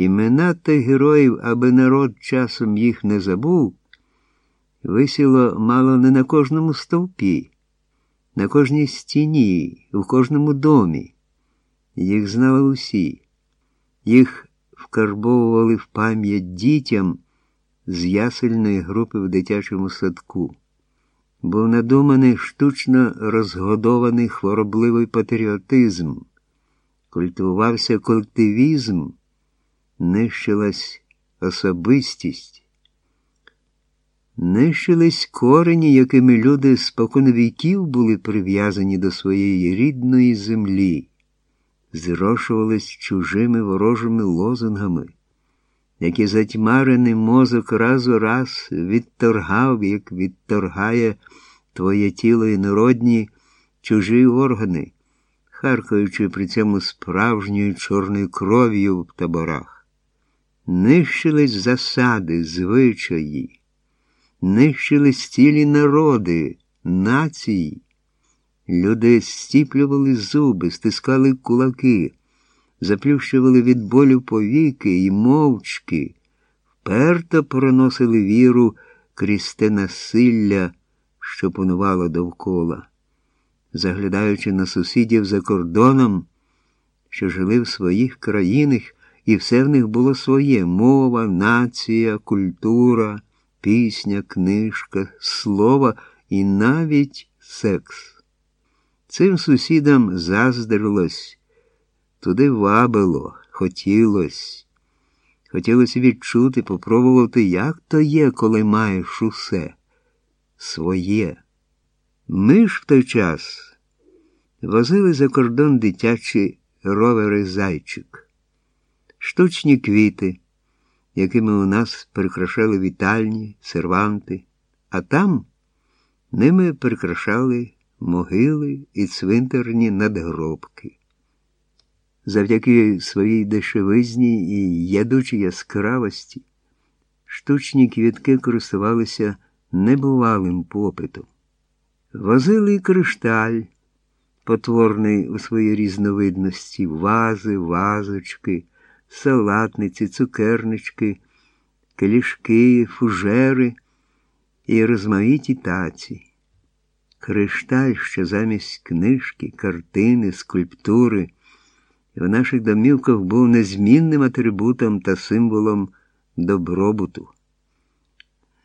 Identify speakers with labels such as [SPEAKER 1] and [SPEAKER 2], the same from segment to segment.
[SPEAKER 1] Імена тих героїв, аби народ часом їх не забув, висіло мало не на кожному стовпі, на кожній стіні, у кожному домі. Їх знали усі, їх вкарбовували в пам'ять дітям з ясельної групи в дитячому садку. Був надуманий штучно розгодований хворобливий патріотизм, культивувався колективізм, нищилась особистість, нищились корені, якими люди споконвіків були прив'язані до своєї рідної землі, зрошувались чужими ворожими лозунгами які затьмарений мозок раз у раз відторгав, як відторгає твоє тіло і народні чужі органи, харкаючи при цьому справжньою чорною кров'ю в таборах. Нищились засади, звичаї, нищились цілі народи, нації. Люди стіплювали зуби, стискали кулаки заплющували від болю повіки і мовчки, вперто проносили віру крізь те насилля, що панувало довкола, заглядаючи на сусідів за кордоном, що жили в своїх країнах, і все в них було своє мова, нація, культура, пісня, книжка, слово і навіть секс. Цим сусідам заздрилось. Туди вабило, хотілось. Хотілося відчути, попробувати, як то є, коли маєш усе своє. Ми ж в той час возили за кордон дитячі ровери зайчик, штучні квіти, якими у нас прикрашали вітальні, серванти, а там ними прикрашали могили і цвинтарні надгробки завдяки своїй дешевизні і ядучій яскравості, штучні квітки користувалися небувалим попитом. Возили кришталь, потворний у своїй різновидності, вази, вазочки, салатниці, цукернички, келішки, фужери і розмаїті таці. Кришталь, що замість книжки, картини, скульптури в наших домівках був незмінним атрибутом та символом добробуту.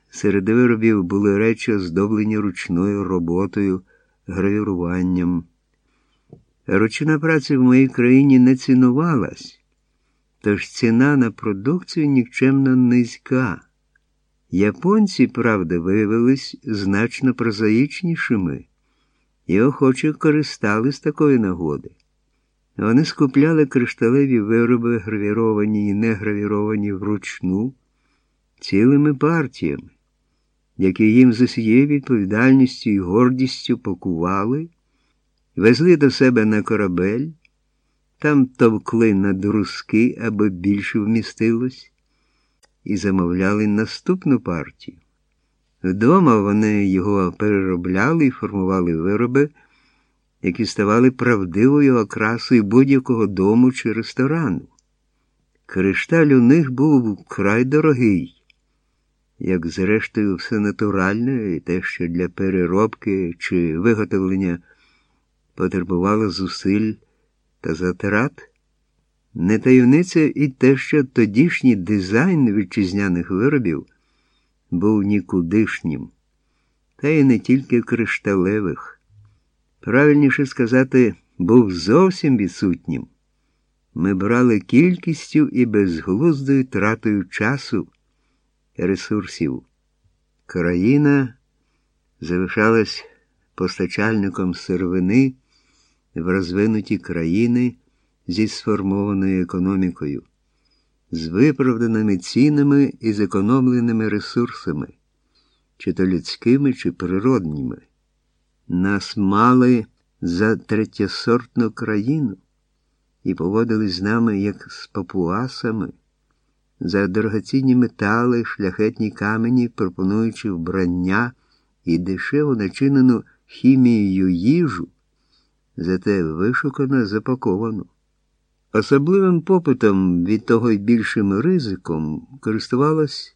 [SPEAKER 1] Серед виробів були речі, оздоблені ручною роботою, гравіруванням. Ручна праця в моїй країні не цінувалась, тож ціна на продукцію нікчемно низька. Японці, правда, виявились значно прозаїчнішими і охоче користались такої нагоди. Вони скупляли кришталеві вироби, гравіровані і не гравіровані вручну, цілими партіями, які їм з усією відповідальністю і гордістю пакували, везли до себе на корабель, там товкли на друзки, аби більше вмістилось, і замовляли наступну партію. Вдома вони його переробляли і формували вироби які ставали правдивою окрасою будь-якого дому чи ресторану. Кришталь у них був вкрай дорогий, як зрештою все натуральне і те, що для переробки чи виготовлення потребувало зусиль та затрат. Не таємниця і те, що тодішній дизайн вітчизняних виробів був нікудишнім, та й не тільки кришталевих правильніше сказати, був зовсім відсутнім. Ми брали кількістю і безглуздою тратою часу ресурсів. Країна залишалась постачальником сировини в розвинуті країни зі сформованою економікою, з виправданими цінами і зекономленими ресурсами, чи то людськими, чи природніми. Нас мали за третєсортну країну і поводили з нами, як з папуасами, за дорогоцінні метали, шляхетні камені, пропонуючи вбрання і дешево начинену хімією їжу, зате вишукано запаковано. Особливим попитом від того й більшим ризиком користувалась